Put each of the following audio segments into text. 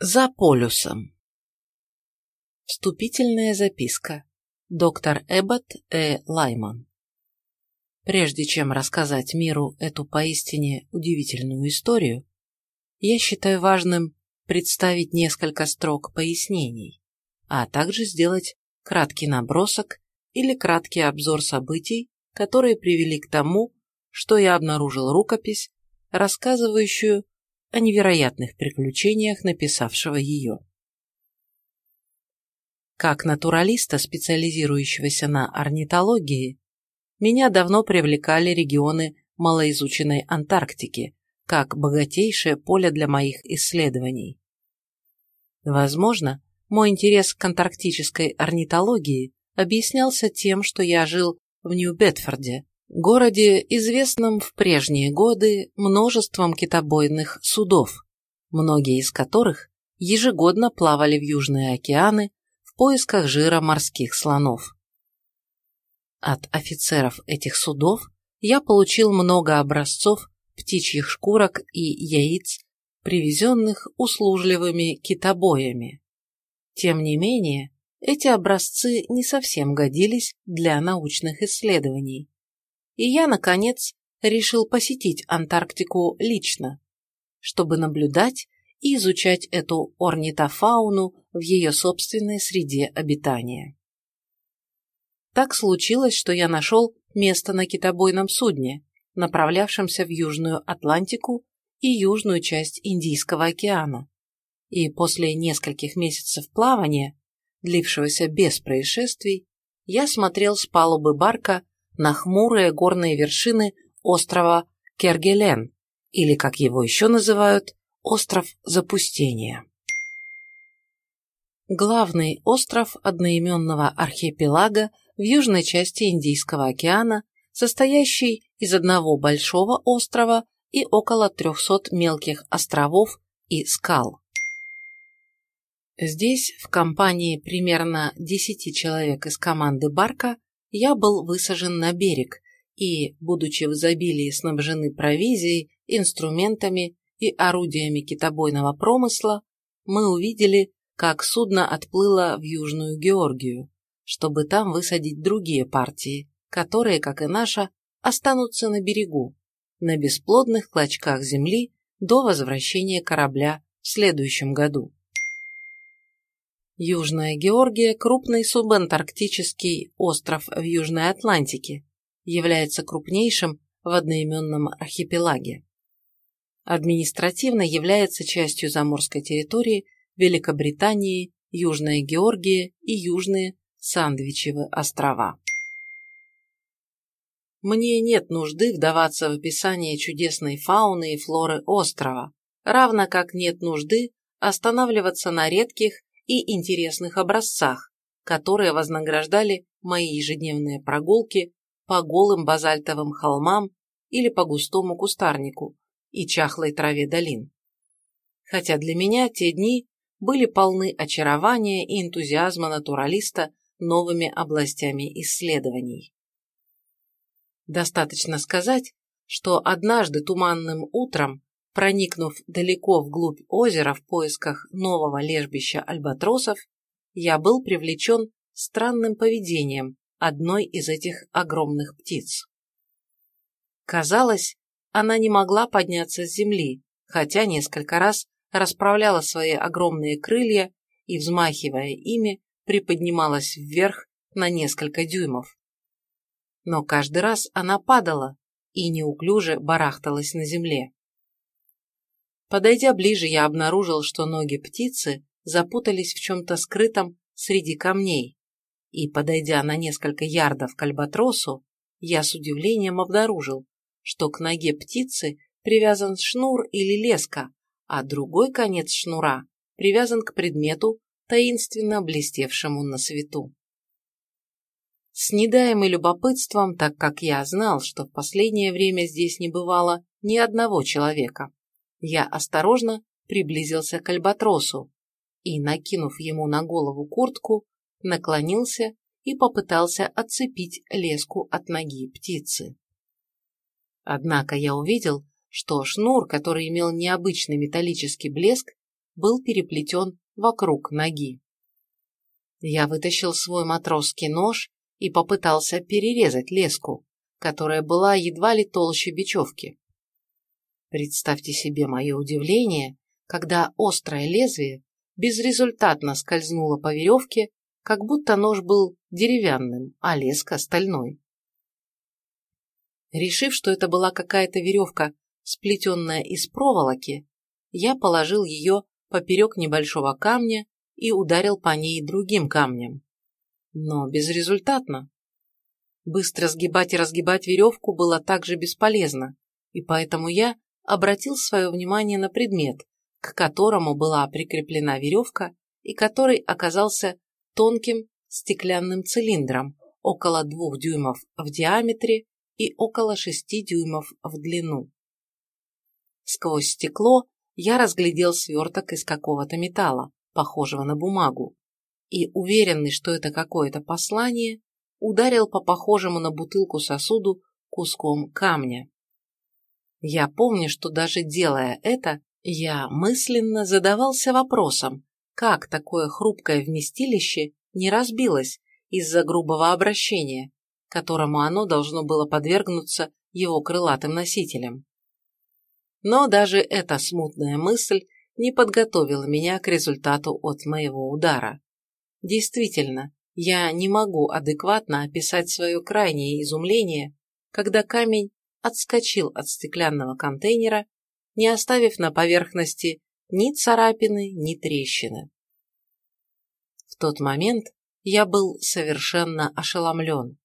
За полюсом. Вступительная записка. Доктор Эббот Э. Лайман. Прежде чем рассказать миру эту поистине удивительную историю, я считаю важным представить несколько строк пояснений, а также сделать краткий набросок или краткий обзор событий, которые привели к тому, что я обнаружил рукопись, рассказывающую о невероятных приключениях написавшего ее. Как натуралиста, специализирующегося на орнитологии, меня давно привлекали регионы малоизученной Антарктики, как богатейшее поле для моих исследований. Возможно, мой интерес к антарктической орнитологии объяснялся тем, что я жил в Нью-Бетфорде, городе, известном в прежние годы множеством китобойных судов, многие из которых ежегодно плавали в Южные океаны в поисках жира морских слонов. От офицеров этих судов я получил много образцов птичьих шкурок и яиц, привезенных услужливыми китобоями. Тем не менее, эти образцы не совсем годились для научных исследований, и я, наконец, решил посетить Антарктику лично, чтобы наблюдать и изучать эту орнитофауну в ее собственной среде обитания. Так случилось, что я нашел место на китобойном судне, направлявшемся в Южную Атлантику и южную часть Индийского океана, и после нескольких месяцев плавания, длившегося без происшествий, я смотрел с палубы барка на хмурые горные вершины острова Кергелен, или, как его еще называют, остров Запустения. Главный остров одноименного архипелага в южной части Индийского океана, состоящий из одного большого острова и около 300 мелких островов и скал. Здесь, в компании примерно 10 человек из команды Барка, я был высажен на берег и, будучи в изобилии снабжены провизией, инструментами и орудиями китобойного промысла, мы увидели, как судно отплыло в Южную Георгию, чтобы там высадить другие партии, которые, как и наша, останутся на берегу, на бесплодных клочках земли до возвращения корабля в следующем году. Южная Георгия – крупный субантарктический остров в Южной Атлантике, является крупнейшим в одноименном архипелаге. Административно является частью заморской территории Великобритании, Южная Георгия и Южные Сандвичевы острова. Мне нет нужды вдаваться в описание чудесной фауны и флоры острова, равно как нет нужды останавливаться на редких и интересных образцах, которые вознаграждали мои ежедневные прогулки по голым базальтовым холмам или по густому кустарнику и чахлой траве долин. Хотя для меня те дни были полны очарования и энтузиазма натуралиста новыми областями исследований. Достаточно сказать, что однажды туманным утром Проникнув далеко вглубь озера в поисках нового лежбища альбатросов, я был привлечен странным поведением одной из этих огромных птиц. Казалось, она не могла подняться с земли, хотя несколько раз расправляла свои огромные крылья и, взмахивая ими, приподнималась вверх на несколько дюймов. Но каждый раз она падала и неуклюже барахталась на земле. Подойдя ближе, я обнаружил, что ноги птицы запутались в чем-то скрытом среди камней, и, подойдя на несколько ярдов к альбатросу, я с удивлением обнаружил, что к ноге птицы привязан шнур или леска, а другой конец шнура привязан к предмету, таинственно блестевшему на свету. С недаемым любопытством, так как я знал, что в последнее время здесь не бывало ни одного человека, я осторожно приблизился к альбатросу и, накинув ему на голову куртку, наклонился и попытался отцепить леску от ноги птицы. Однако я увидел, что шнур, который имел необычный металлический блеск, был переплетен вокруг ноги. Я вытащил свой матросский нож и попытался перерезать леску, которая была едва ли толще бечевки. Представьте себе мое удивление, когда острое лезвие безрезультатно скользнуло по веревке, как будто нож был деревянным, а леска стальной. Решив, что это была какая-то веревка, сплетенная из проволоки, я положил ее поперек небольшого камня и ударил по ней другим камнем. Но безрезультатно. Быстро сгибать и разгибать веревку было также бесполезно, и поэтому я обратил свое внимание на предмет, к которому была прикреплена веревка и который оказался тонким стеклянным цилиндром около двух дюймов в диаметре и около шести дюймов в длину. Сквозь стекло я разглядел сверток из какого-то металла, похожего на бумагу, и, уверенный, что это какое-то послание, ударил по похожему на бутылку сосуду куском камня. Я помню, что даже делая это, я мысленно задавался вопросом, как такое хрупкое вместилище не разбилось из-за грубого обращения, которому оно должно было подвергнуться его крылатым носителям. Но даже эта смутная мысль не подготовила меня к результату от моего удара. Действительно, я не могу адекватно описать свое крайнее изумление, когда камень отскочил от стеклянного контейнера, не оставив на поверхности ни царапины, ни трещины. В тот момент я был совершенно ошеломлен.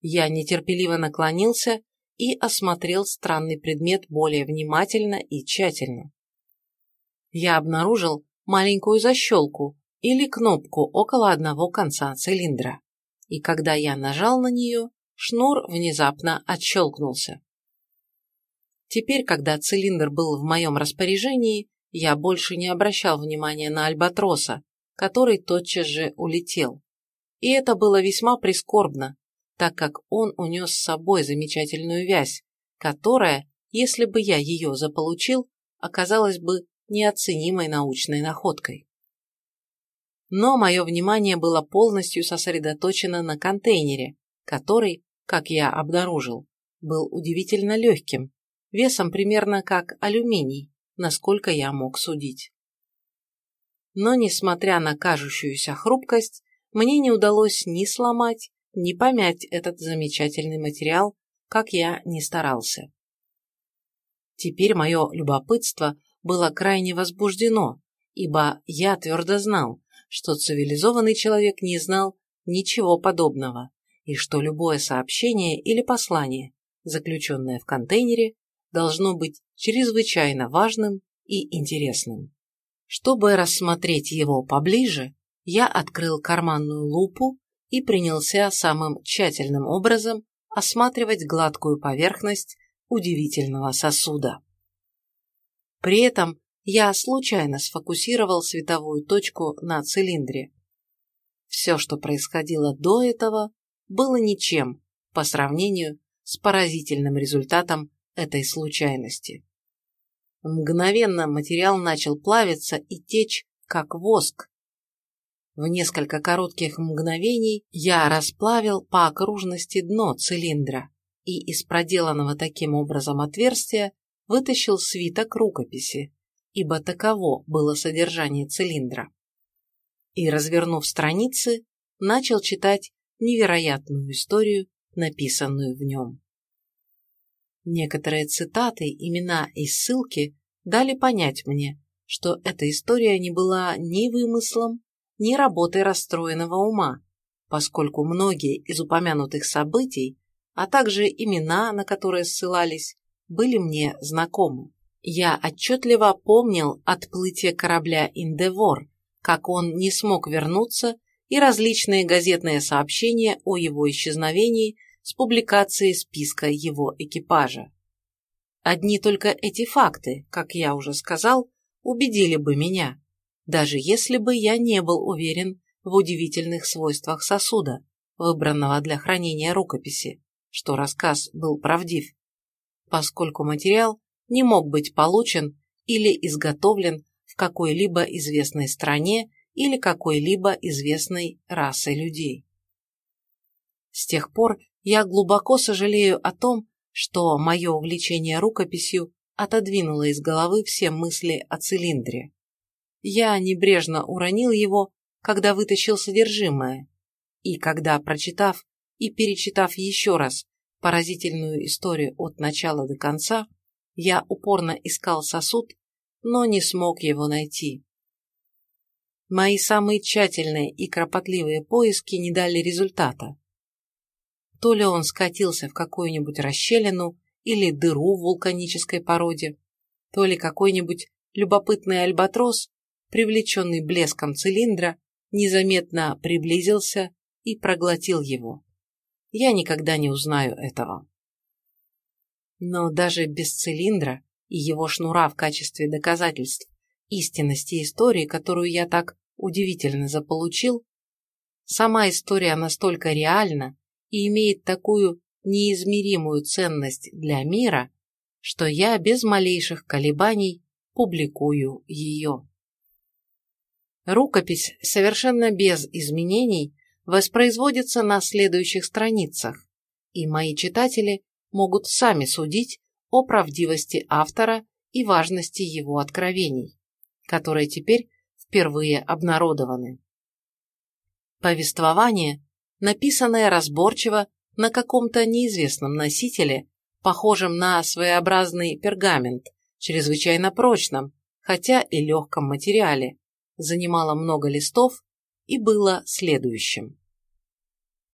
Я нетерпеливо наклонился и осмотрел странный предмет более внимательно и тщательно. Я обнаружил маленькую защелку или кнопку около одного конца цилиндра, и когда я нажал на нее, шнур внезапно отщелкнулся. Теперь, когда цилиндр был в моем распоряжении, я больше не обращал внимания на альбатроса, который тотчас же улетел. И это было весьма прискорбно, так как он унес с собой замечательную вязь, которая, если бы я ее заполучил, оказалась бы неоценимой научной находкой. Но мое внимание было полностью сосредоточено на контейнере, который, как я обнаружил, был удивительно легким, весом примерно как алюминий, насколько я мог судить. Но, несмотря на кажущуюся хрупкость, мне не удалось ни сломать, не помять этот замечательный материал, как я не старался. Теперь мое любопытство было крайне возбуждено, ибо я твердо знал, что цивилизованный человек не знал ничего подобного, и что любое сообщение или послание, заключенное в контейнере, должно быть чрезвычайно важным и интересным. Чтобы рассмотреть его поближе, я открыл карманную лупу и принялся самым тщательным образом осматривать гладкую поверхность удивительного сосуда. При этом я случайно сфокусировал световую точку на цилиндре. Все, что происходило до этого, было ничем по сравнению с поразительным результатом этой случайности. Мгновенно материал начал плавиться и течь, как воск, в несколько коротких мгновений я расплавил по окружности дно цилиндра и из проделанного таким образом отверстия вытащил свиток рукописи, ибо таково было содержание цилиндра. И, развернув страницы, начал читать невероятную историю, написанную в нем. Некоторые цитаты, имена и ссылки дали понять мне, что эта история не была ни вымыслом, ни работой расстроенного ума, поскольку многие из упомянутых событий, а также имена, на которые ссылались, были мне знакомы. Я отчетливо помнил отплытие корабля «Индевор», как он не смог вернуться, и различные газетные сообщения о его исчезновении с публикацией списка его экипажа. Одни только эти факты, как я уже сказал, убедили бы меня, даже если бы я не был уверен в удивительных свойствах сосуда, выбранного для хранения рукописи, что рассказ был правдив, поскольку материал не мог быть получен или изготовлен в какой-либо известной стране или какой-либо известной расы людей. С тех пор я глубоко сожалею о том, что мое увлечение рукописью отодвинуло из головы все мысли о цилиндре. Я небрежно уронил его, когда вытащил содержимое, и когда, прочитав и перечитав еще раз поразительную историю от начала до конца, я упорно искал сосуд, но не смог его найти. Мои самые тщательные и кропотливые поиски не дали результата. То ли он скатился в какую-нибудь расщелину или дыру в вулканической породе, то ли какой-нибудь любопытный альбатрос, привлеченный блеском цилиндра, незаметно приблизился и проглотил его. Я никогда не узнаю этого. Но даже без цилиндра и его шнура в качестве доказательств истинности истории, которую я так удивительно заполучил, сама история настолько реальна и имеет такую неизмеримую ценность для мира, что я без малейших колебаний публикую ее. Рукопись совершенно без изменений воспроизводится на следующих страницах, и мои читатели могут сами судить о правдивости автора и важности его откровений, которые теперь впервые обнародованы. Повествование, написанное разборчиво на каком-то неизвестном носителе, похожем на своеобразный пергамент, чрезвычайно прочном, хотя и легком материале, занимало много листов и было следующим.